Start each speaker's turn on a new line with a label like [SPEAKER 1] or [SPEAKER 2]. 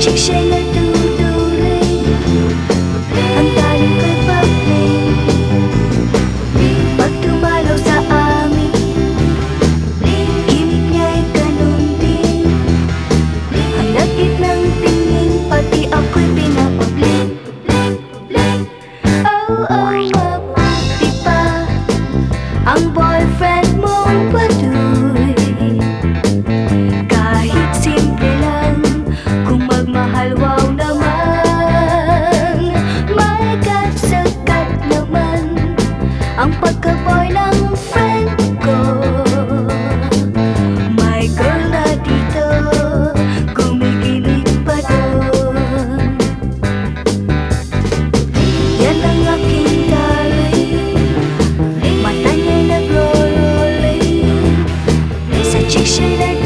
[SPEAKER 1] şişeler 是谁来